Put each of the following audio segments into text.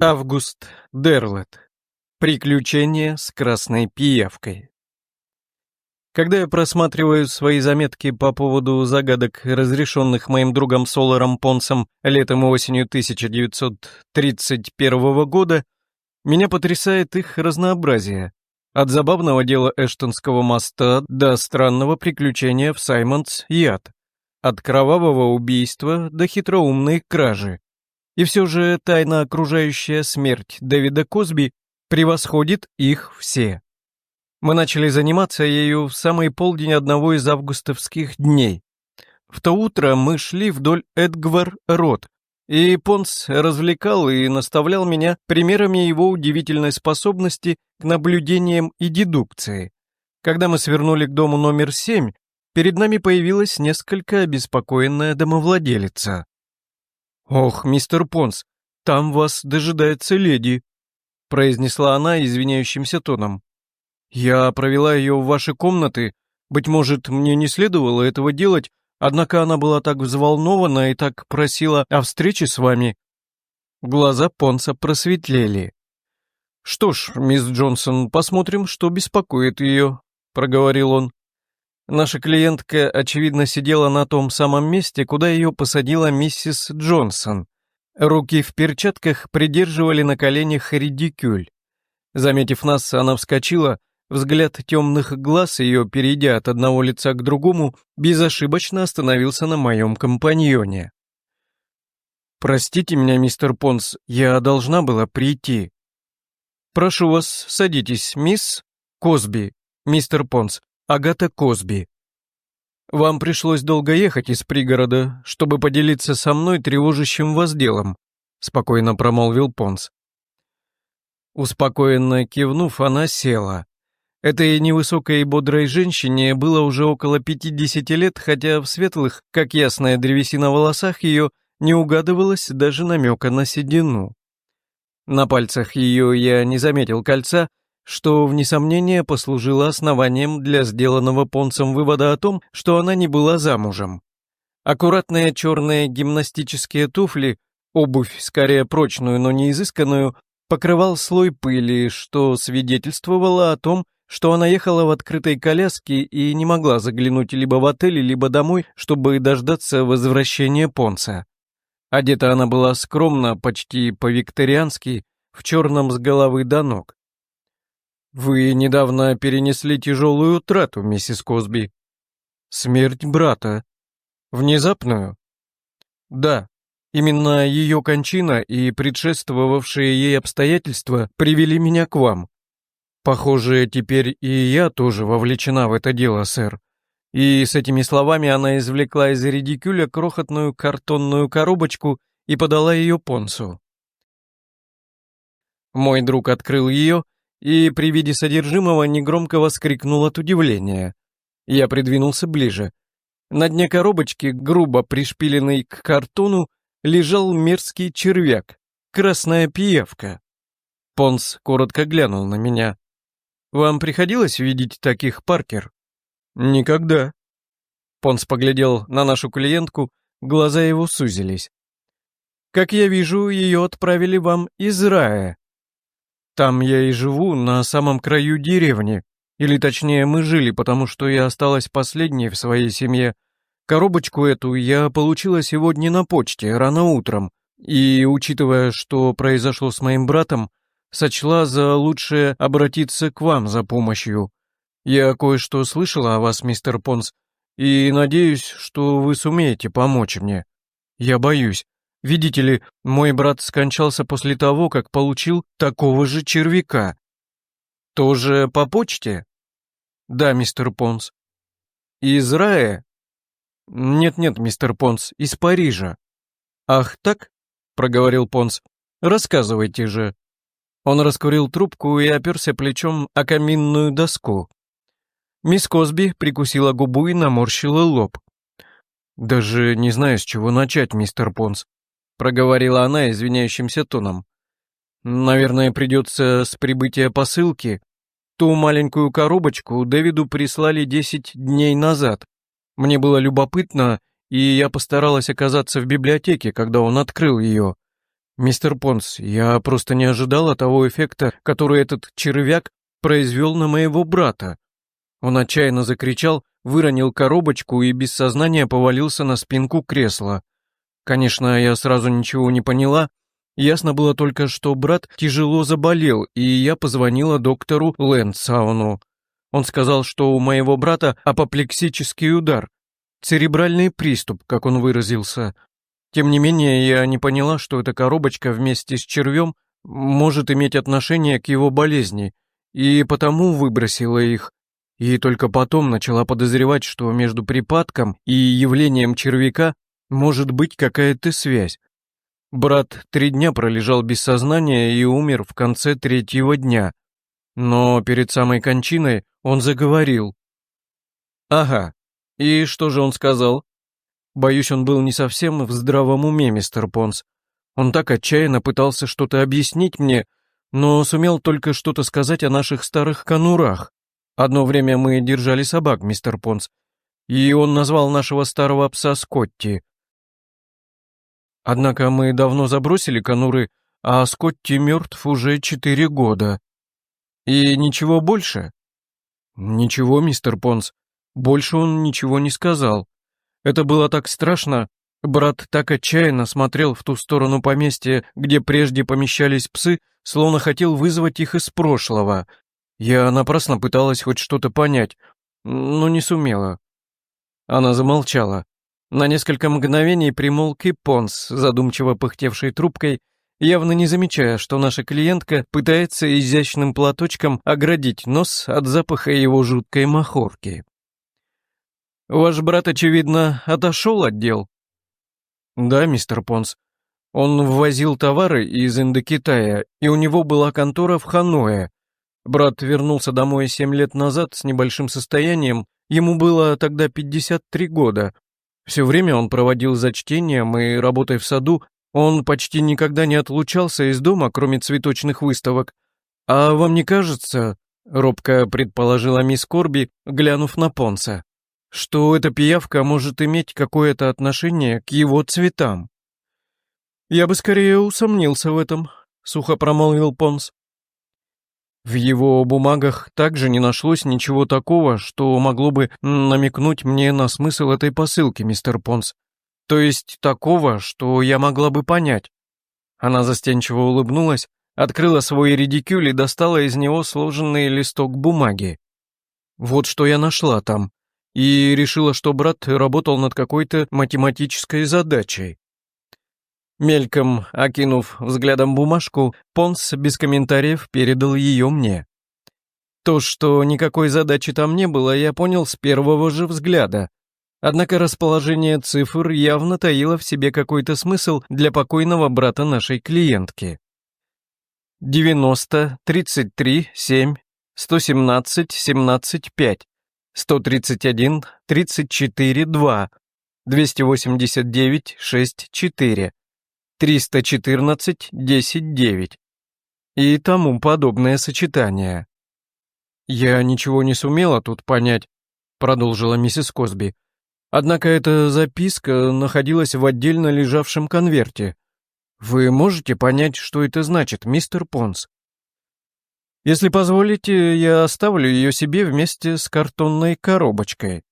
Август Дерлет. Приключения с красной пиявкой. Когда я просматриваю свои заметки по поводу загадок, разрешенных моим другом Соларом Понсом летом и осенью 1931 года, меня потрясает их разнообразие. От забавного дела Эштонского моста до странного приключения в Саймонс Яд. От кровавого убийства до хитроумной кражи. И все же тайна окружающая смерть Дэвида Косби превосходит их все. Мы начали заниматься ею в самый полдень одного из августовских дней. В то утро мы шли вдоль Эдгвар-Рот, и Понс развлекал и наставлял меня примерами его удивительной способности к наблюдениям и дедукции. Когда мы свернули к дому номер семь, перед нами появилась несколько обеспокоенная домовладелица. «Ох, мистер Понс, там вас дожидается леди», произнесла она извиняющимся тоном. «Я провела ее в ваши комнаты. Быть может, мне не следовало этого делать, однако она была так взволнована и так просила о встрече с вами». Глаза Понса просветлели. «Что ж, мисс Джонсон, посмотрим, что беспокоит ее», — проговорил он. Наша клиентка, очевидно, сидела на том самом месте, куда ее посадила миссис Джонсон. Руки в перчатках придерживали на коленях редикюль. Заметив нас, она вскочила, взгляд темных глаз ее, перейдя от одного лица к другому, безошибочно остановился на моем компаньоне. «Простите меня, мистер Понс, я должна была прийти». «Прошу вас, садитесь, мисс Косби, мистер Понс, Агата Косби. Вам пришлось долго ехать из пригорода, чтобы поделиться со мной тревожащим вас делом, спокойно промолвил Понс. Успокоенно кивнув, она села. Этой невысокой и бодрой женщине было уже около 50 лет, хотя в светлых, как ясная древесина волосах ее, не угадывалось даже намека на седину. На пальцах ее я не заметил кольца, что, вне сомнения, послужило основанием для сделанного Понцем вывода о том, что она не была замужем. Аккуратные черные гимнастические туфли, обувь, скорее прочную, но не изысканную, покрывал слой пыли, что свидетельствовало о том, что она ехала в открытой коляске и не могла заглянуть либо в отель, либо домой, чтобы дождаться возвращения Понца. Одета она была скромно, почти по-викториански, в черном с головы до ног. «Вы недавно перенесли тяжелую утрату, миссис Косби. Смерть брата. Внезапную?» «Да, именно ее кончина и предшествовавшие ей обстоятельства привели меня к вам. Похоже, теперь и я тоже вовлечена в это дело, сэр». И с этими словами она извлекла из редикюля крохотную картонную коробочку и подала ее Понсу. Мой друг открыл ее и при виде содержимого негромко воскликнул от удивления. Я придвинулся ближе. На дне коробочки, грубо пришпиленный к картону, лежал мерзкий червяк, красная пиявка. Понс коротко глянул на меня. «Вам приходилось видеть таких, Паркер?» «Никогда». Понс поглядел на нашу клиентку, глаза его сузились. «Как я вижу, ее отправили вам из рая», там я и живу, на самом краю деревни. Или точнее, мы жили, потому что я осталась последней в своей семье. Коробочку эту я получила сегодня на почте, рано утром. И, учитывая, что произошло с моим братом, сочла за лучшее обратиться к вам за помощью. Я кое-что слышала о вас, мистер Понс, и надеюсь, что вы сумеете помочь мне. Я боюсь, Видите ли, мой брат скончался после того, как получил такого же червяка. Тоже по почте? Да, мистер Понс. Из рая? Нет-нет, мистер Понс, из Парижа. Ах так? Проговорил Понс. Рассказывайте же. Он раскурил трубку и оперся плечом о каминную доску. Мисс Косби прикусила губу и наморщила лоб. «Даже не знаю, с чего начать, мистер Понс. — проговорила она извиняющимся тоном. «Наверное, придется с прибытия посылки. Ту маленькую коробочку Дэвиду прислали десять дней назад. Мне было любопытно, и я постаралась оказаться в библиотеке, когда он открыл ее. «Мистер Понс, я просто не ожидала того эффекта, который этот червяк произвел на моего брата». Он отчаянно закричал, выронил коробочку и без сознания повалился на спинку кресла. Конечно, я сразу ничего не поняла. Ясно было только, что брат тяжело заболел, и я позвонила доктору Лэнсауну. Он сказал, что у моего брата апоплексический удар, церебральный приступ, как он выразился. Тем не менее, я не поняла, что эта коробочка вместе с червем может иметь отношение к его болезни, и потому выбросила их. И только потом начала подозревать, что между припадком и явлением червяка может быть какая-то связь. Брат три дня пролежал без сознания и умер в конце третьего дня. Но перед самой кончиной он заговорил. «Ага. И что же он сказал?» Боюсь, он был не совсем в здравом уме, мистер Понс. Он так отчаянно пытался что-то объяснить мне, но сумел только что-то сказать о наших старых конурах. Одно время мы держали собак, мистер Понс, и он назвал нашего старого пса Скотти. Однако мы давно забросили конуры, а Скотти мертв уже четыре года. И ничего больше? Ничего, мистер Понс. Больше он ничего не сказал. Это было так страшно. Брат так отчаянно смотрел в ту сторону поместья, где прежде помещались псы, словно хотел вызвать их из прошлого. Я напрасно пыталась хоть что-то понять, но не сумела. Она замолчала. На несколько мгновений примолк и Понс, задумчиво пыхтевший трубкой, явно не замечая, что наша клиентка пытается изящным платочком оградить нос от запаха его жуткой махорки. Ваш брат, очевидно, отошел от дел. Да, мистер Понс. Он ввозил товары из Индокитая, и у него была контора в Ханое. Брат вернулся домой семь лет назад с небольшим состоянием, ему было тогда 53 года. Все время он проводил за чтением и работой в саду, он почти никогда не отлучался из дома, кроме цветочных выставок. А вам не кажется, робко предположила мисс Корби, глянув на Понса, что эта пиявка может иметь какое-то отношение к его цветам. «Я бы скорее усомнился в этом», — сухо промолвил Понс. В его бумагах также не нашлось ничего такого, что могло бы намекнуть мне на смысл этой посылки, мистер Понс. То есть такого, что я могла бы понять. Она застенчиво улыбнулась, открыла свой редикюль и достала из него сложенный листок бумаги. Вот что я нашла там и решила, что брат работал над какой-то математической задачей. Мельком окинув взглядом бумажку, Понс без комментариев передал ее мне. То, что никакой задачи там не было, я понял с первого же взгляда. Однако расположение цифр явно таило в себе какой-то смысл для покойного брата нашей клиентки. 90, 33, 7, 117, 17, 5. 131, 34, 2, 289, 6, 4, 314, 10, 9 и тому подобное сочетание. «Я ничего не сумела тут понять», — продолжила миссис Косби. «Однако эта записка находилась в отдельно лежавшем конверте. Вы можете понять, что это значит, мистер Понс?» Если позволите, я оставлю ее себе вместе с картонной коробочкой.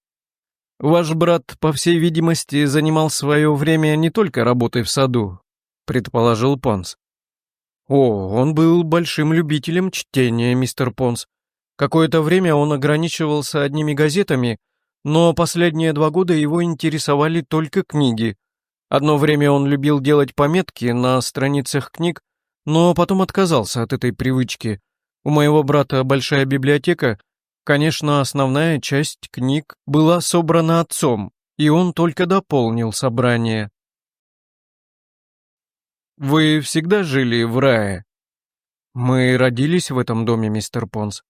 Ваш брат, по всей видимости, занимал свое время не только работой в саду, предположил Понс. О, он был большим любителем чтения, мистер Понс. Какое-то время он ограничивался одними газетами, но последние два года его интересовали только книги. Одно время он любил делать пометки на страницах книг, но потом отказался от этой привычки – у моего брата большая библиотека. Конечно, основная часть книг была собрана отцом, и он только дополнил собрание. Вы всегда жили в рае? Мы родились в этом доме, мистер Понс.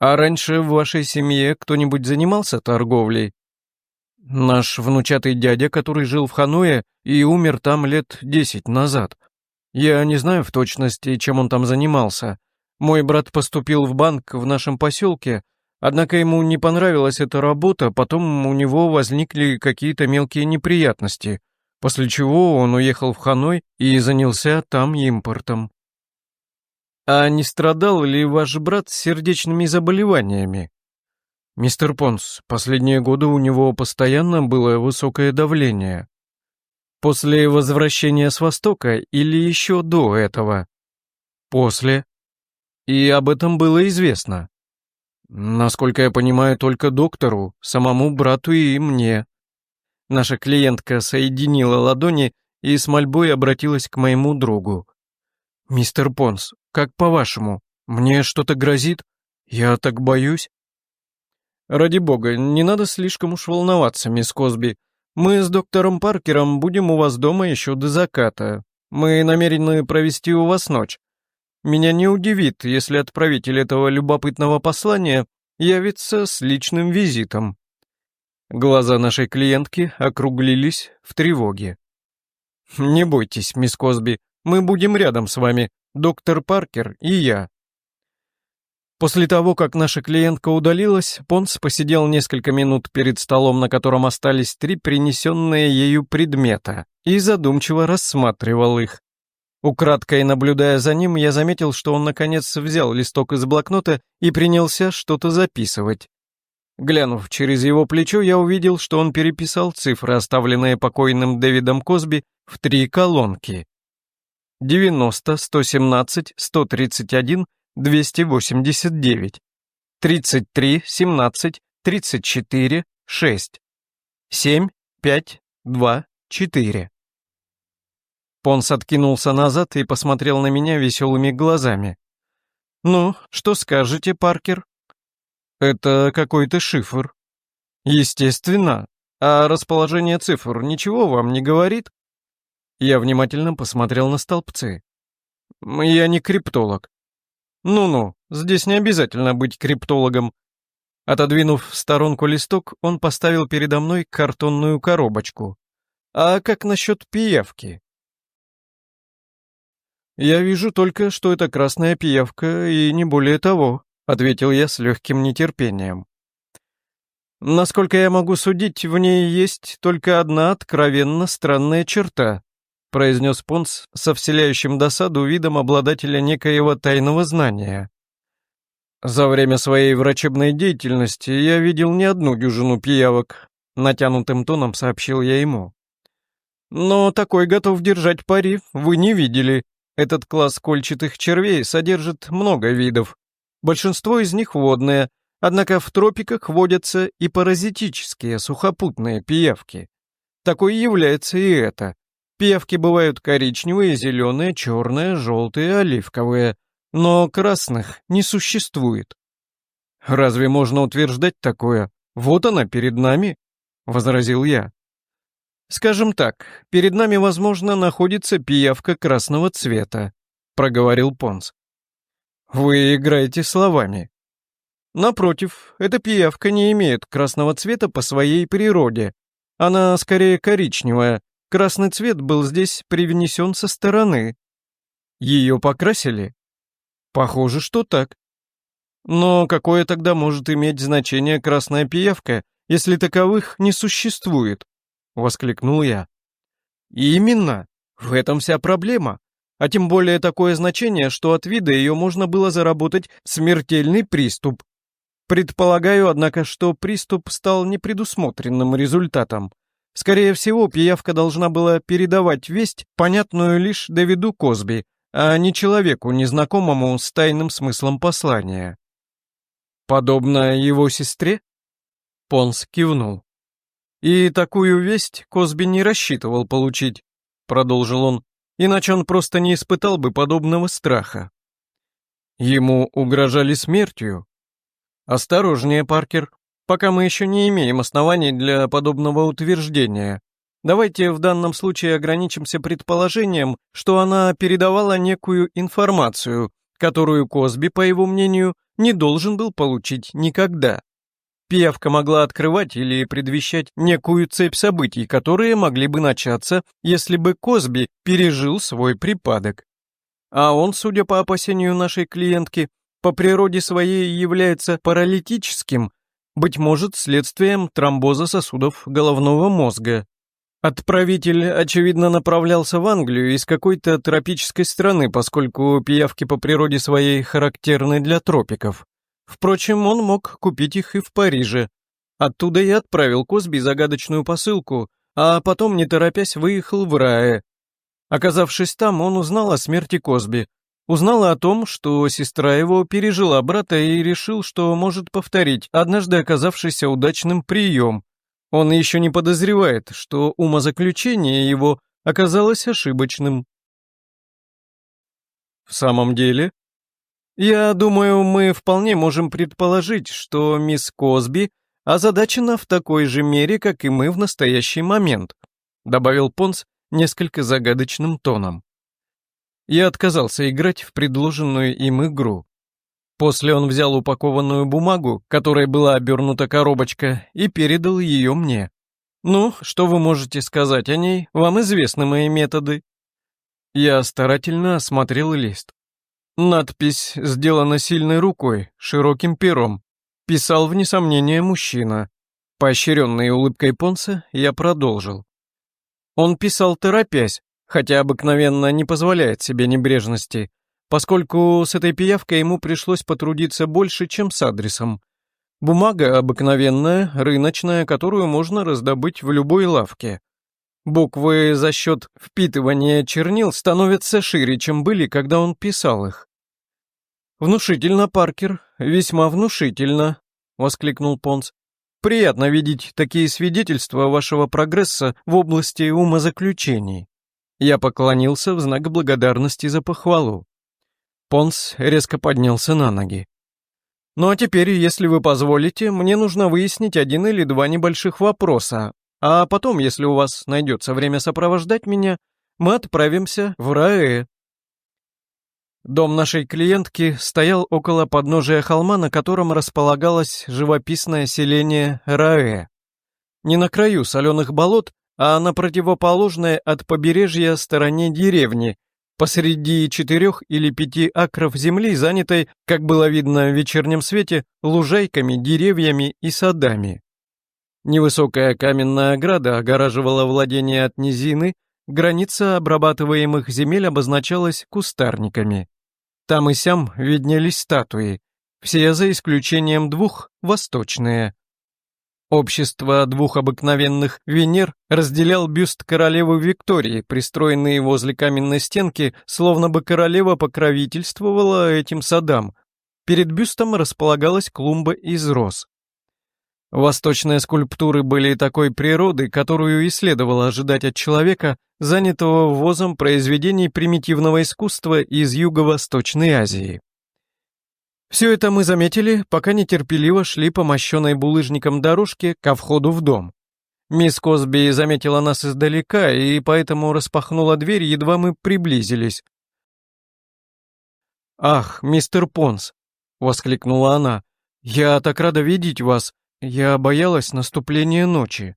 А раньше в вашей семье кто-нибудь занимался торговлей? Наш внучатый дядя, который жил в Хануе и умер там лет десять назад. Я не знаю в точности, чем он там занимался, мой брат поступил в банк в нашем поселке, однако ему не понравилась эта работа, потом у него возникли какие-то мелкие неприятности. После чего он уехал в Ханой и занялся там импортом. А не страдал ли ваш брат сердечными заболеваниями? Мистер Понс, последние годы у него постоянно было высокое давление. После возвращения с Востока или еще до этого? После. И об этом было известно. Насколько я понимаю, только доктору, самому брату и мне. Наша клиентка соединила ладони и с мольбой обратилась к моему другу. «Мистер Понс, как по-вашему, мне что-то грозит? Я так боюсь». «Ради бога, не надо слишком уж волноваться, мисс Косби. Мы с доктором Паркером будем у вас дома еще до заката. Мы намерены провести у вас ночь. Меня не удивит, если отправитель этого любопытного послания явится с личным визитом». Глаза нашей клиентки округлились в тревоге. «Не бойтесь, мисс Косби, мы будем рядом с вами, доктор Паркер и я». После того, как наша клиентка удалилась, Понс посидел несколько минут перед столом, на котором остались три принесенные ею предмета, и задумчиво рассматривал их. Украдкой наблюдая за ним, я заметил, что он наконец взял листок из блокнота и принялся что-то записывать. Глянув через его плечо, я увидел, что он переписал цифры, оставленные покойным Дэвидом Косби, в три колонки. 90, 117, 131, 289. 33, 17, 34, 6. 7, 5, 2, 4. Понс откинулся назад и посмотрел на меня веселыми глазами. «Ну, что скажете, Паркер?» Это какой-то шифр. Естественно. А расположение цифр ничего вам не говорит? Я внимательно посмотрел на столбцы. Я не криптолог. Ну-ну, здесь не обязательно быть криптологом. Отодвинув в сторонку листок, он поставил передо мной картонную коробочку. А как насчет пиявки? Я вижу только, что это красная пиявка и не более того. — ответил я с легким нетерпением. «Насколько я могу судить, в ней есть только одна откровенно странная черта», произнес Понс со вселяющим досаду видом обладателя некоего тайного знания. «За время своей врачебной деятельности я видел не одну дюжину пиявок», натянутым тоном сообщил я ему. «Но такой готов держать пари вы не видели. Этот класс кольчатых червей содержит много видов. Большинство из них водные, однако в тропиках водятся и паразитические сухопутные пиявки. Такой является и это. Пиявки бывают коричневые, зеленые, черные, желтые, оливковые, но красных не существует. «Разве можно утверждать такое? Вот она перед нами», — возразил я. «Скажем так, перед нами, возможно, находится пиявка красного цвета», — проговорил Понс. Вы играете словами. Напротив, эта пиявка не имеет красного цвета по своей природе. Она скорее коричневая. Красный цвет был здесь привнесен со стороны. Ее покрасили? Похоже, что так. Но какое тогда может иметь значение красная пиявка, если таковых не существует? Воскликнул я. Именно. В этом вся проблема а тем более такое значение, что от вида ее можно было заработать смертельный приступ. Предполагаю, однако, что приступ стал непредусмотренным результатом. Скорее всего, пиявка должна была передавать весть, понятную лишь Давиду Косби, а не человеку, незнакомому с тайным смыслом послания. Подобно его сестре? Понс кивнул. И такую весть Косби не рассчитывал получить, продолжил он, иначе он просто не испытал бы подобного страха. Ему угрожали смертью. Осторожнее, Паркер, пока мы еще не имеем оснований для подобного утверждения. Давайте в данном случае ограничимся предположением, что она передавала некую информацию, которую Косби, по его мнению, не должен был получить никогда. Пиявка могла открывать или предвещать некую цепь событий, которые могли бы начаться, если бы Косби пережил свой припадок. А он, судя по опасению нашей клиентки, по природе своей является паралитическим, быть может, следствием тромбоза сосудов головного мозга. Отправитель, очевидно, направлялся в Англию из какой-то тропической страны, поскольку пиявки по природе своей характерны для тропиков. Впрочем, он мог купить их и в Париже. Оттуда и отправил Косби загадочную посылку, а потом, не торопясь, выехал в Рае. Оказавшись там, он узнал о смерти Косби, узнал о том, что сестра его пережила брата и решил, что может повторить однажды оказавшийся удачным прием, он еще не подозревает, что умозаключение его оказалось ошибочным. В самом деле, я думаю, мы вполне можем предположить, что мисс Косби озадачена в такой же мере, как и мы в настоящий момент, добавил Понс несколько загадочным тоном. Я отказался играть в предложенную им игру. После он взял упакованную бумагу, которой была обернута коробочка, и передал ее мне. «Ну, что вы можете сказать о ней? Вам известны мои методы». Я старательно осмотрел лист. Надпись сделана сильной рукой, широким пером. Писал, вне сомнения, мужчина. Поощренный улыбкой Понса, я продолжил. Он писал торопясь, хотя обыкновенно не позволяет себе небрежности, поскольку с этой пиявкой ему пришлось потрудиться больше, чем с адресом. Бумага обыкновенная, рыночная, которую можно раздобыть в любой лавке. Буквы за счет впитывания чернил становятся шире, чем были, когда он писал их. «Внушительно, Паркер, весьма внушительно», — воскликнул Понс. «Приятно видеть такие свидетельства вашего прогресса в области умозаключений». Я поклонился в знак благодарности за похвалу. Понс резко поднялся на ноги. «Ну а теперь, если вы позволите, мне нужно выяснить один или два небольших вопроса, а потом, если у вас найдется время сопровождать меня, мы отправимся в Раэ». Дом нашей клиентки стоял около подножия холма, на котором располагалось живописное селение Раэ. Не на краю соленых болот, а на противоположной от побережья стороне деревни, посреди четырех или пяти акров земли, занятой, как было видно в вечернем свете, лужайками, деревьями и садами. Невысокая каменная ограда огораживала владение от низины, граница обрабатываемых земель обозначалась кустарниками. Там и сям виднелись статуи, все за исключением двух восточные, Общество двух обыкновенных Венер разделял бюст королевы Виктории, пристроенный возле каменной стенки, словно бы королева покровительствовала этим садам. Перед бюстом располагалась клумба из роз. Восточные скульптуры были такой природы, которую и следовало ожидать от человека, занятого ввозом произведений примитивного искусства из Юго-Восточной Азии. Все это мы заметили, пока нетерпеливо шли по мощенной булыжником дорожке ко входу в дом. Мисс Косби заметила нас издалека и поэтому распахнула дверь, едва мы приблизились. «Ах, мистер Понс!» — воскликнула она. «Я так рада видеть вас. Я боялась наступления ночи».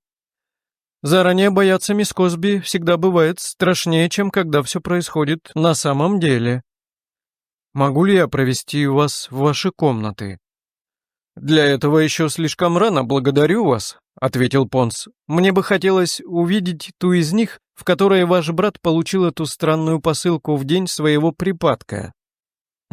Заранее бояться мисс Косби всегда бывает страшнее, чем когда все происходит на самом деле. Могу ли я провести вас в ваши комнаты?» «Для этого еще слишком рано, благодарю вас», — ответил Понс. «Мне бы хотелось увидеть ту из них, в которой ваш брат получил эту странную посылку в день своего припадка».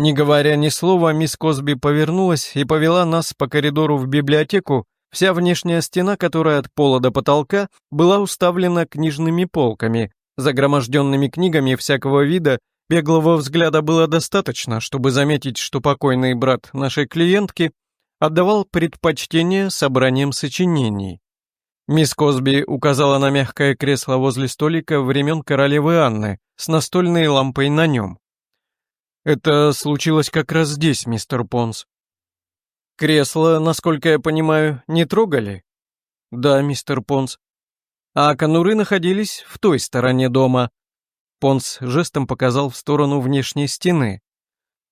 Не говоря ни слова, мисс Косби повернулась и повела нас по коридору в библиотеку, вся внешняя стена, которая от пола до потолка, была уставлена книжными полками, загроможденными книгами всякого вида Беглого взгляда было достаточно, чтобы заметить, что покойный брат нашей клиентки отдавал предпочтение собраниям сочинений. Мисс Косби указала на мягкое кресло возле столика времен королевы Анны с настольной лампой на нем. «Это случилось как раз здесь, мистер Понс». «Кресло, насколько я понимаю, не трогали?» «Да, мистер Понс». «А конуры находились в той стороне дома, Понс жестом показал в сторону внешней стены.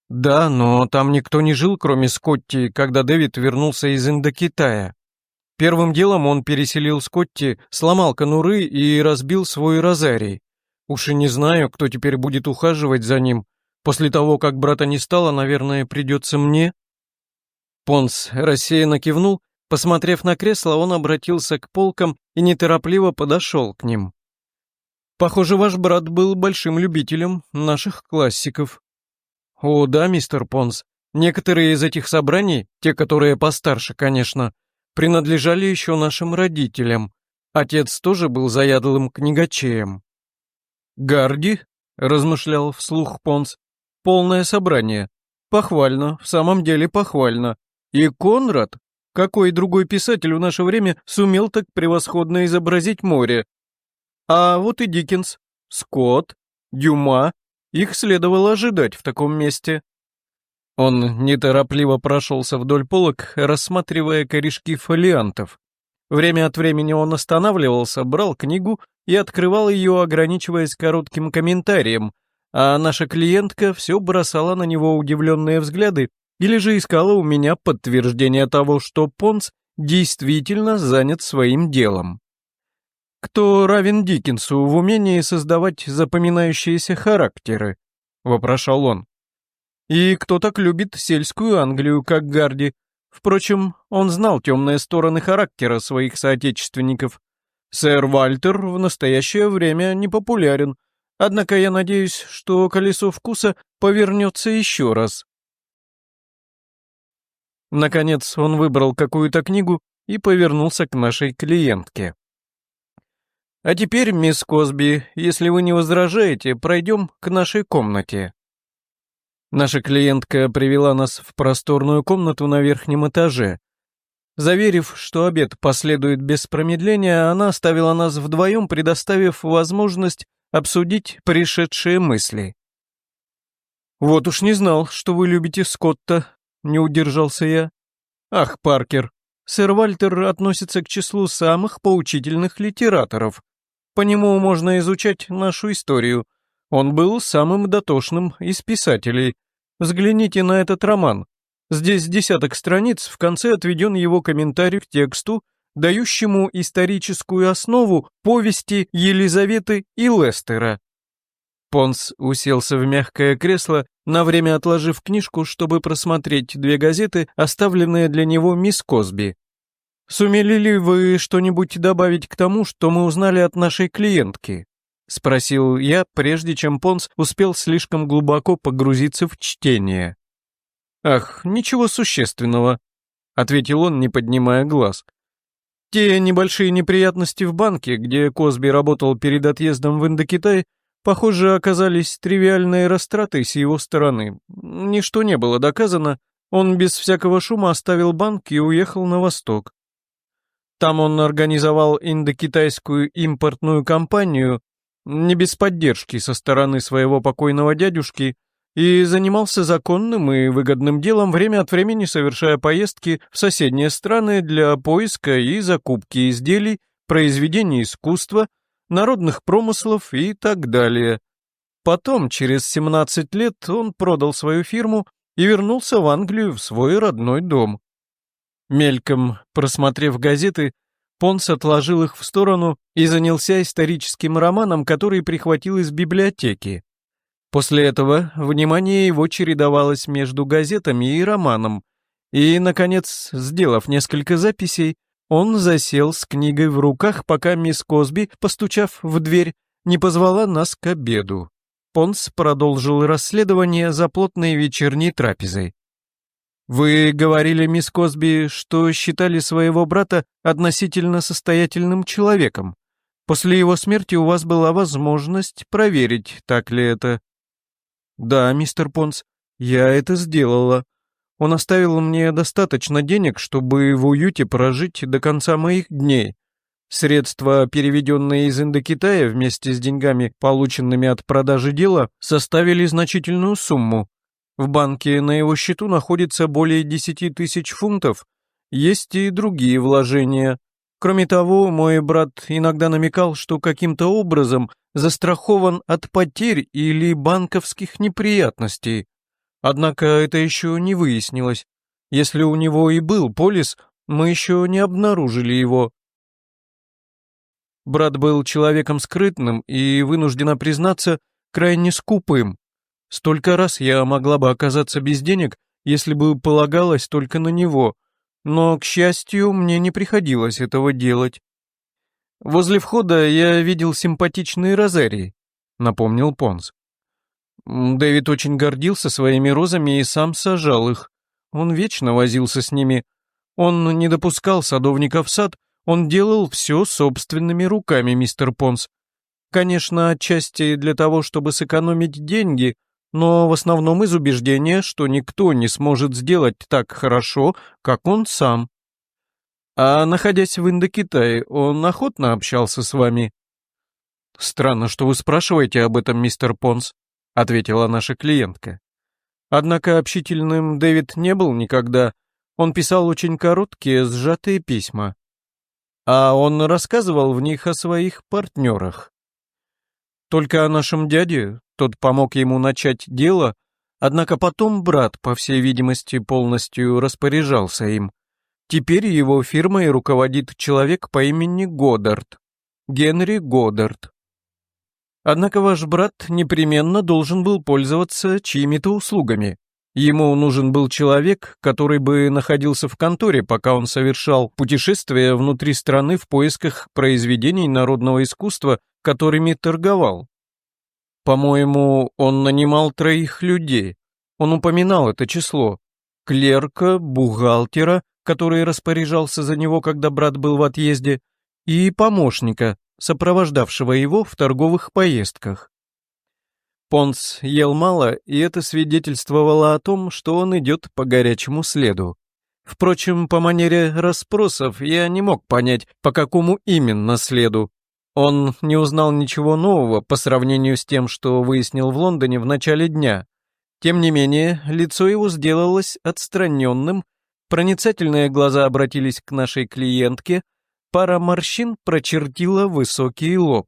«Да, но там никто не жил, кроме Скотти, когда Дэвид вернулся из Индокитая. Первым делом он переселил Скотти, сломал конуры и разбил свой розарий. Уж и не знаю, кто теперь будет ухаживать за ним. После того, как брата не стало, наверное, придется мне». Понс рассеянно кивнул, Посмотрев на кресло, он обратился к полкам и неторопливо подошел к ним. Похоже, ваш брат был большим любителем наших классиков. О, да, мистер Понс. Некоторые из этих собраний, те, которые постарше, конечно, принадлежали еще нашим родителям. Отец тоже был заядлым книгачеем. «Гарди», — размышлял вслух Понс, — «полное собрание. Похвально, в самом деле похвально. И Конрад, какой другой писатель в наше время сумел так превосходно изобразить море? А вот и Диккенс, Скотт, Дюма, их следовало ожидать в таком месте. Он неторопливо прошелся вдоль полок, рассматривая корешки фолиантов. Время от времени он останавливался, брал книгу и открывал ее, ограничиваясь коротким комментарием, а наша клиентка все бросала на него удивленные взгляды или же искала у меня подтверждение того, что Понс действительно занят своим делом. «Кто равен Диккенсу в умении создавать запоминающиеся характеры?» — вопрошал он. «И кто так любит сельскую Англию, как Гарди? Впрочем, он знал темные стороны характера своих соотечественников. Сэр Вальтер в настоящее время не популярен, однако я надеюсь, что колесо вкуса повернется еще раз». Наконец он выбрал какую-то книгу и повернулся к нашей клиентке. А теперь, мисс Косби, если вы не возражаете, пройдем к нашей комнате. Наша клиентка привела нас в просторную комнату на верхнем этаже. Заверив, что обед последует без промедления, она оставила нас вдвоем, предоставив возможность обсудить пришедшие мысли. «Вот уж не знал, что вы любите Скотта», — не удержался я. «Ах, Паркер, сэр Вальтер относится к числу самых поучительных литераторов. По нему можно изучать нашу историю. Он был самым дотошным из писателей. Взгляните на этот роман. Здесь десяток страниц, в конце отведен его комментарий к тексту, дающему историческую основу повести Елизаветы и Лестера. Понс уселся в мягкое кресло, на время отложив книжку, чтобы просмотреть две газеты, оставленные для него мисс Косби. «Сумели ли вы что-нибудь добавить к тому, что мы узнали от нашей клиентки?» — спросил я, прежде чем Понс успел слишком глубоко погрузиться в чтение. «Ах, ничего существенного», — ответил он, не поднимая глаз. «Те небольшие неприятности в банке, где Косби работал перед отъездом в Индокитай, похоже, оказались тривиальной растратой с его стороны. Ничто не было доказано, он без всякого шума оставил банк и уехал на восток. Там он организовал индокитайскую импортную компанию, не без поддержки со стороны своего покойного дядюшки, и занимался законным и выгодным делом, время от времени совершая поездки в соседние страны для поиска и закупки изделий, произведений искусства, народных промыслов и так далее. Потом, через 17 лет, он продал свою фирму и вернулся в Англию в свой родной дом. Мельком просмотрев газеты, Понс отложил их в сторону и занялся историческим романом, который прихватил из библиотеки. После этого внимание его чередовалось между газетами и романом, и, наконец, сделав несколько записей, он засел с книгой в руках, пока мисс Косби, постучав в дверь, не позвала нас к обеду. Понс продолжил расследование за плотной вечерней трапезой. «Вы говорили, мисс Косби, что считали своего брата относительно состоятельным человеком. После его смерти у вас была возможность проверить, так ли это». «Да, мистер Понс, я это сделала. Он оставил мне достаточно денег, чтобы в уюте прожить до конца моих дней. Средства, переведенные из Индокитая вместе с деньгами, полученными от продажи дела, составили значительную сумму, в банке на его счету находится более 10 тысяч фунтов. Есть и другие вложения. Кроме того, мой брат иногда намекал, что каким-то образом застрахован от потерь или банковских неприятностей. Однако это еще не выяснилось. Если у него и был полис, мы еще не обнаружили его. Брат был человеком скрытным и, вынуждена признаться, крайне скупым. Столько раз я могла бы оказаться без денег, если бы полагалась только на него. но, к счастью, мне не приходилось этого делать. Возле входа я видел симпатичные розарии, напомнил Понс. Дэвид очень гордился своими розами и сам сажал их. Он вечно возился с ними. Он не допускал садовника в сад, он делал все собственными руками, мистер Понс. Конечно, отчасти для того, чтобы сэкономить деньги, но в основном из убеждения, что никто не сможет сделать так хорошо, как он сам. А находясь в Индокитае, он охотно общался с вами. Странно, что вы спрашиваете об этом, мистер Понс, ответила наша клиентка. Однако общительным Дэвид не был никогда. Он писал очень короткие, сжатые письма. А он рассказывал в них о своих партнерах. Только о нашем дяде, тот помог ему начать дело, однако потом брат, по всей видимости, полностью распоряжался им. Теперь его фирмой руководит человек по имени Годдард. Генри Годдард. Однако ваш брат непременно должен был пользоваться чьими-то услугами. Ему нужен был человек, который бы находился в конторе, пока он совершал путешествия внутри страны в поисках произведений народного искусства, которыми торговал. По-моему, он нанимал троих людей. Он упоминал это число. Клерка, бухгалтера, который распоряжался за него, когда брат был в отъезде, и помощника, сопровождавшего его в торговых поездках. Понс ел мало, и это свидетельствовало о том, что он идет по горячему следу. Впрочем, по манере расспросов я не мог понять, по какому именно следу. Он не узнал ничего нового по сравнению с тем, что выяснил в Лондоне в начале дня. Тем не менее, лицо его сделалось отстраненным, проницательные глаза обратились к нашей клиентке, пара морщин прочертила высокий лоб.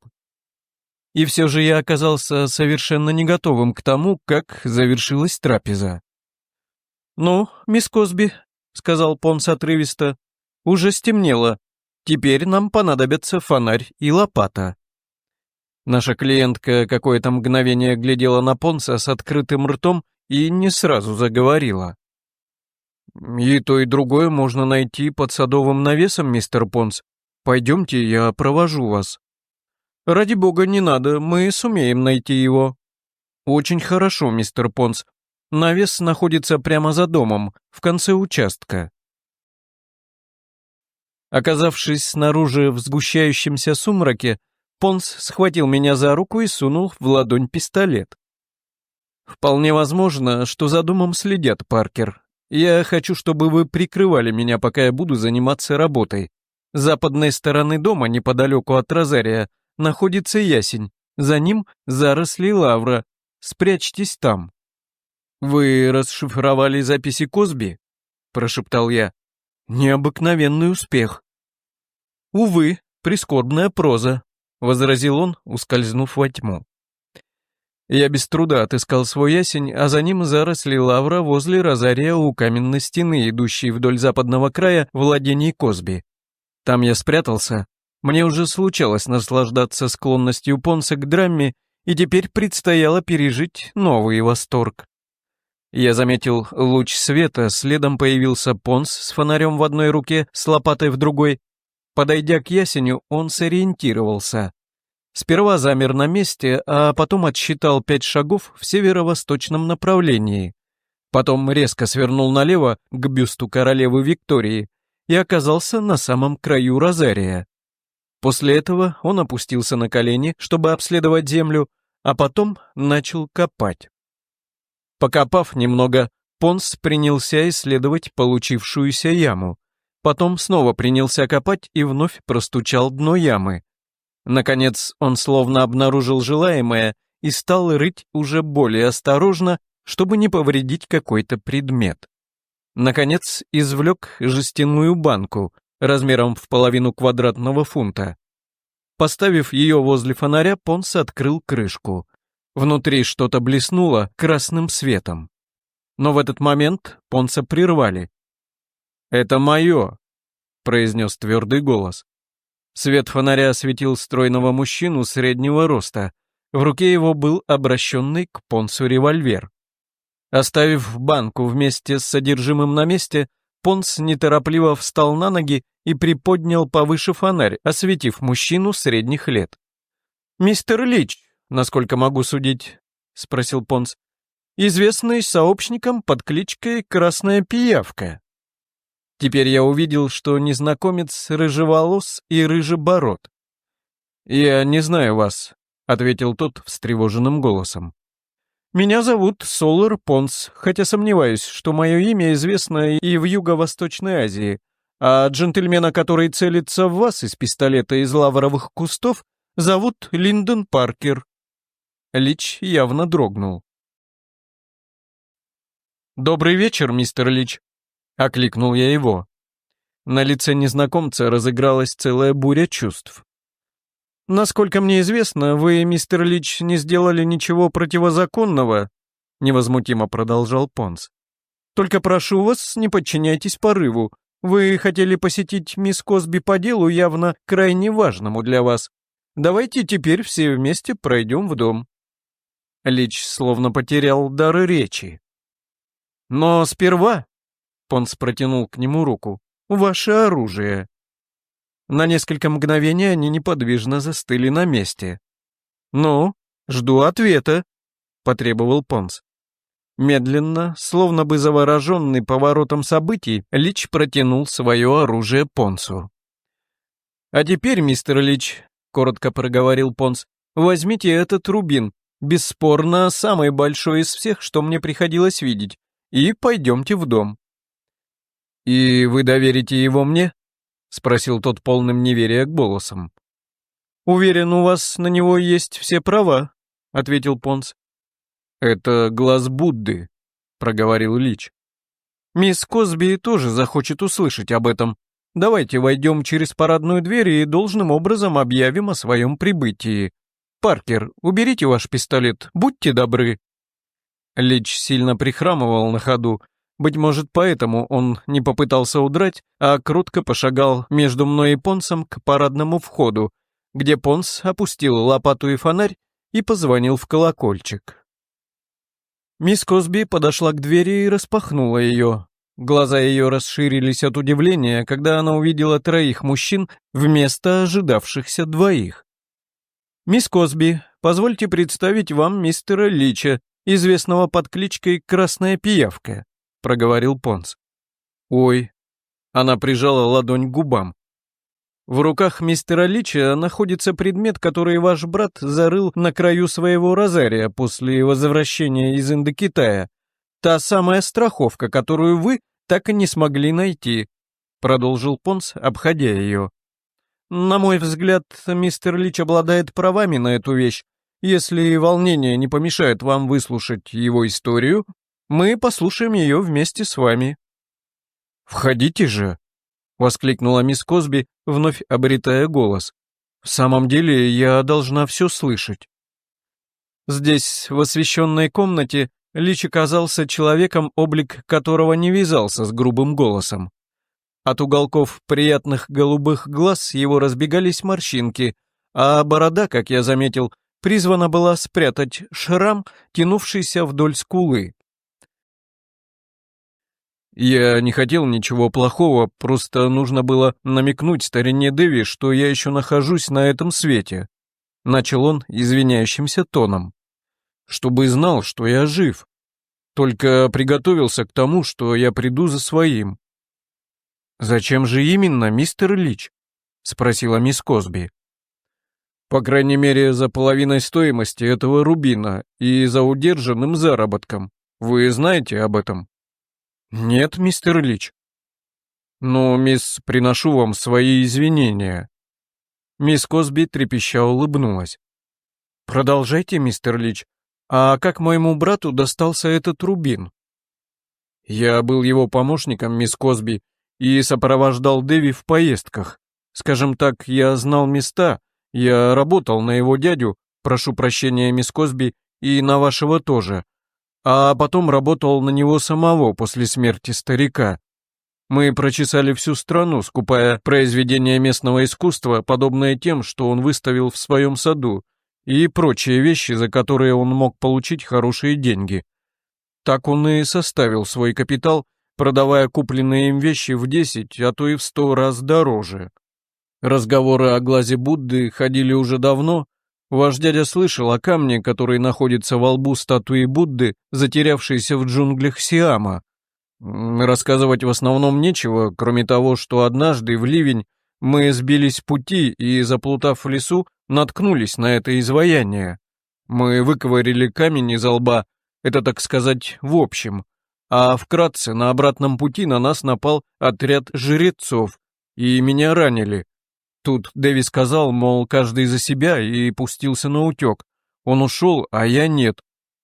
И все же я оказался совершенно не готовым к тому, как завершилась трапеза. «Ну, мисс Косби», — сказал Понс отрывисто, — «уже стемнело. Теперь нам понадобятся фонарь и лопата». Наша клиентка какое-то мгновение глядела на Понса с открытым ртом и не сразу заговорила. «И то, и другое можно найти под садовым навесом, мистер Понс. Пойдемте, я провожу вас». «Ради бога, не надо, мы сумеем найти его». «Очень хорошо, мистер Понс. Навес находится прямо за домом, в конце участка». Оказавшись снаружи в сгущающемся сумраке, Понс схватил меня за руку и сунул в ладонь пистолет. «Вполне возможно, что за домом следят, Паркер. Я хочу, чтобы вы прикрывали меня, пока я буду заниматься работой. С западной стороны дома, неподалеку от Розария, находится ясень, за ним заросли лавра. Спрячьтесь там». «Вы расшифровали записи Косби?» — прошептал я. «Необыкновенный успех». «Увы, прискорбная проза», — возразил он, ускользнув во тьму. Я без труда отыскал свой ясень, а за ним заросли лавра возле розария у каменной стены, идущей вдоль западного края владений Косби. Там я спрятался, мне уже случалось наслаждаться склонностью Понса к драме, и теперь предстояло пережить новый восторг. Я заметил луч света, следом появился Понс с фонарем в одной руке, с лопатой в другой. Подойдя к ясеню, он сориентировался. Сперва замер на месте, а потом отсчитал пять шагов в северо-восточном направлении. Потом резко свернул налево к бюсту королевы Виктории и оказался на самом краю розария. После этого он опустился на колени, чтобы обследовать землю, а потом начал копать. Покопав немного, Понс принялся исследовать получившуюся яму. Потом снова принялся копать и вновь простучал дно ямы. Наконец он словно обнаружил желаемое и стал рыть уже более осторожно, чтобы не повредить какой-то предмет. Наконец извлек жестяную банку, размером в половину квадратного фунта. Поставив ее возле фонаря, Понс открыл крышку. Внутри что-то блеснуло красным светом. Но в этот момент Понса прервали. «Это мое», — произнес твердый голос. Свет фонаря осветил стройного мужчину среднего роста. В руке его был обращенный к Понсу револьвер. Оставив банку вместе с содержимым на месте, Понс неторопливо встал на ноги и приподнял повыше фонарь, осветив мужчину средних лет. «Мистер Лич, насколько могу судить?» — спросил Понс. «Известный сообщникам под кличкой Красная Пиявка». Теперь я увидел, что незнакомец рыжеволос и рыжебород. «Я не знаю вас», — ответил тот встревоженным голосом. «Меня зовут Солар Понс, хотя сомневаюсь, что мое имя известно и в Юго-Восточной Азии, а джентльмена, который целится в вас из пистолета из лавровых кустов, зовут Линдон Паркер». Лич явно дрогнул. «Добрый вечер, мистер Лич», — окликнул я его. На лице незнакомца разыгралась целая буря чувств. «Насколько мне известно, вы, мистер Лич, не сделали ничего противозаконного», — невозмутимо продолжал Понс. «Только прошу вас, не подчиняйтесь порыву. Вы хотели посетить мисс Косби по делу, явно крайне важному для вас. Давайте теперь все вместе пройдем в дом». Лич словно потерял дар речи. «Но сперва...» — Понс протянул к нему руку. «Ваше оружие». На несколько мгновений они неподвижно застыли на месте. «Ну, жду ответа», — потребовал Понс. Медленно, словно бы завороженный поворотом событий, Лич протянул свое оружие Понсу. «А теперь, мистер Лич», — коротко проговорил Понс, — «возьмите этот рубин, бесспорно, самый большой из всех, что мне приходилось видеть, и пойдемте в дом». «И вы доверите его мне?» — спросил тот полным неверия голосом. «Уверен, у вас на него есть все права», — ответил Понс. «Это глаз Будды», — проговорил Лич. «Мисс Косби тоже захочет услышать об этом. Давайте войдем через парадную дверь и должным образом объявим о своем прибытии. Паркер, уберите ваш пистолет, будьте добры». Лич сильно прихрамывал на ходу, быть может, поэтому он не попытался удрать, а крутко пошагал между мной и Понсом к парадному входу, где Понс опустил лопату и фонарь и позвонил в колокольчик. Мисс Косби подошла к двери и распахнула ее. Глаза ее расширились от удивления, когда она увидела троих мужчин вместо ожидавшихся двоих. «Мисс Косби, позвольте представить вам мистера Лича, известного под кличкой Красная Пиявка», — проговорил Понс. «Ой». Она прижала ладонь к губам. В руках мистера Лича находится предмет, который ваш брат зарыл на краю своего розария после возвращения из Индокитая. Та самая страховка, которую вы так и не смогли найти», — продолжил Понс, обходя ее. «На мой взгляд, мистер Лич обладает правами на эту вещь. Если волнение не помешает вам выслушать его историю, мы послушаем ее вместе с вами». «Входите же!» — воскликнула мисс Косби, вновь обретая голос. «В самом деле я должна все слышать». Здесь, в освещенной комнате, Лич оказался человеком, облик которого не вязался с грубым голосом. От уголков приятных голубых глаз его разбегались морщинки, а борода, как я заметил, призвана была спрятать шрам, тянувшийся вдоль скулы. Я не хотел ничего плохого, просто нужно было намекнуть старине Дэви, что я еще нахожусь на этом свете. Начал он извиняющимся тоном. Чтобы знал, что я жив. Только приготовился к тому, что я приду за своим. «Зачем же именно, мистер Лич?» — спросила мисс Косби. «По крайней мере, за половиной стоимости этого рубина и за удержанным заработком. Вы знаете об этом?» «Нет, мистер Лич». «Ну, мисс, приношу вам свои извинения». Мисс Косби трепеща улыбнулась. «Продолжайте, мистер Лич. А как моему брату достался этот рубин?» «Я был его помощником, мисс Косби, и сопровождал Дэви в поездках. Скажем так, я знал места, я работал на его дядю, прошу прощения, мисс Косби, и на вашего тоже а потом работал на него самого после смерти старика. Мы прочесали всю страну, скупая произведения местного искусства, подобные тем, что он выставил в своем саду, и прочие вещи, за которые он мог получить хорошие деньги. Так он и составил свой капитал, продавая купленные им вещи в десять, а то и в сто раз дороже. Разговоры о глазе Будды ходили уже давно. Ваш дядя слышал о камне, который находится во лбу статуи Будды, затерявшейся в джунглях Сиама. Рассказывать в основном нечего, кроме того, что однажды в ливень мы сбились с пути и, заплутав в лесу, наткнулись на это изваяние. Мы выковырили камень из лба, это, так сказать, в общем. А вкратце, на обратном пути на нас напал отряд жрецов, и меня ранили. Тут Дэви сказал, мол, каждый за себя, и пустился на утек. Он ушел, а я нет.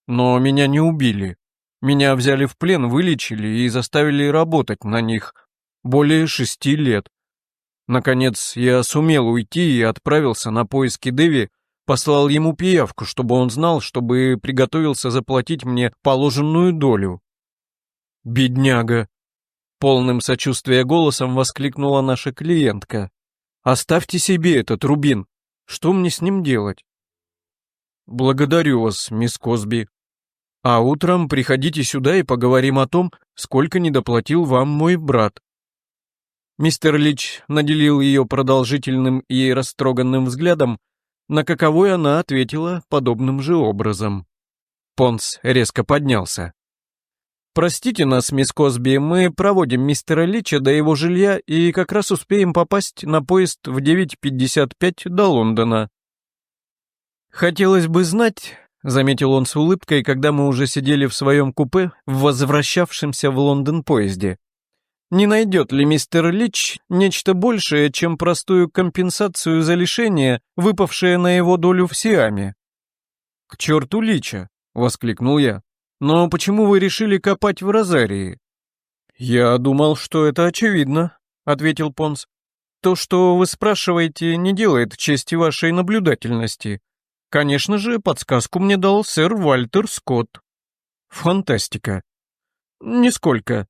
Но меня не убили. Меня взяли в плен, вылечили и заставили работать на них. Более шести лет. Наконец, я сумел уйти и отправился на поиски Дэви, послал ему пиявку, чтобы он знал, чтобы приготовился заплатить мне положенную долю. «Бедняга!» Полным сочувствия голосом воскликнула наша клиентка. «Оставьте себе этот рубин. Что мне с ним делать?» «Благодарю вас, мисс Косби. А утром приходите сюда и поговорим о том, сколько недоплатил вам мой брат. Мистер Лич наделил ее продолжительным и растроганным взглядом, на каковой она ответила подобным же образом. Понс резко поднялся. «Простите нас, мисс Косби, мы проводим мистера Лича до его жилья и как раз успеем попасть на поезд в 9.55 до Лондона». «Хотелось бы знать», — заметил он с улыбкой, когда мы уже сидели в своем купе в возвращавшемся в Лондон поезде, не найдет ли мистер Лич нечто большее, чем простую компенсацию за лишение, выпавшее на его долю в Сиаме? «К черту Лича!» — воскликнул я. «Но почему вы решили копать в Розарии?» «Я думал, что это очевидно», — ответил Понс. «То, что вы спрашиваете, не делает чести вашей наблюдательности. Конечно же, подсказку мне дал сэр Вальтер Скотт». «Фантастика». «Нисколько»,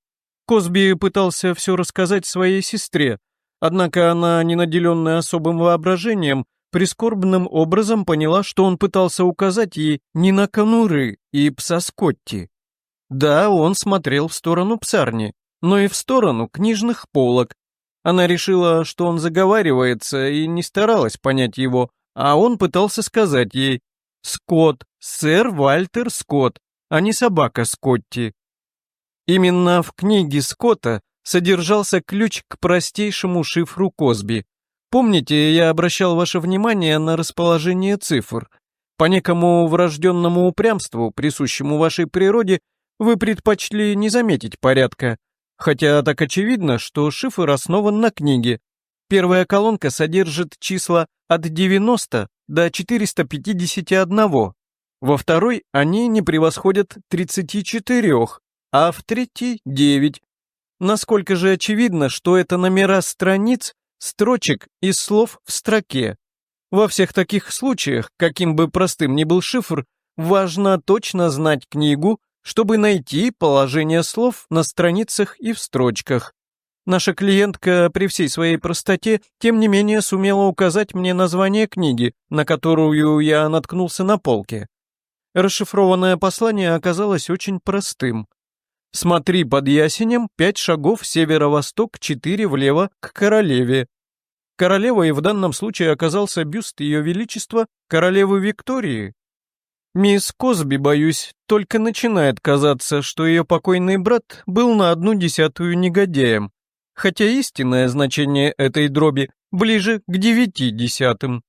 Косби пытался все рассказать своей сестре, однако она, не наделенная особым воображением, прискорбным образом поняла, что он пытался указать ей не на конуры и пса Скотти. Да, он смотрел в сторону псарни, но и в сторону книжных полок. Она решила, что он заговаривается, и не старалась понять его, а он пытался сказать ей «Скотт, сэр Вальтер Скотт, а не собака Скотти». Именно в книге Скотта содержался ключ к простейшему шифру Косби. Помните, я обращал ваше внимание на расположение цифр. По некому врожденному упрямству, присущему вашей природе, вы предпочли не заметить порядка, хотя так очевидно, что шифр основан на книге. Первая колонка содержит числа от 90 до 451. Во второй они не превосходят 34, а в третьей — девять. Насколько же очевидно, что это номера страниц, строчек и слов в строке. Во всех таких случаях, каким бы простым ни был шифр, важно точно знать книгу, чтобы найти положение слов на страницах и в строчках. Наша клиентка при всей своей простоте, тем не менее, сумела указать мне название книги, на которую я наткнулся на полке. Расшифрованное послание оказалось очень простым. Смотри под ясенем, пять шагов северо-восток, четыре влево к королеве. Королевой в данном случае оказался бюст Ее Величества, королевы Виктории. Мисс Косби, боюсь, только начинает казаться, что ее покойный брат был на одну десятую негодяем, хотя истинное значение этой дроби ближе к девяти десятым.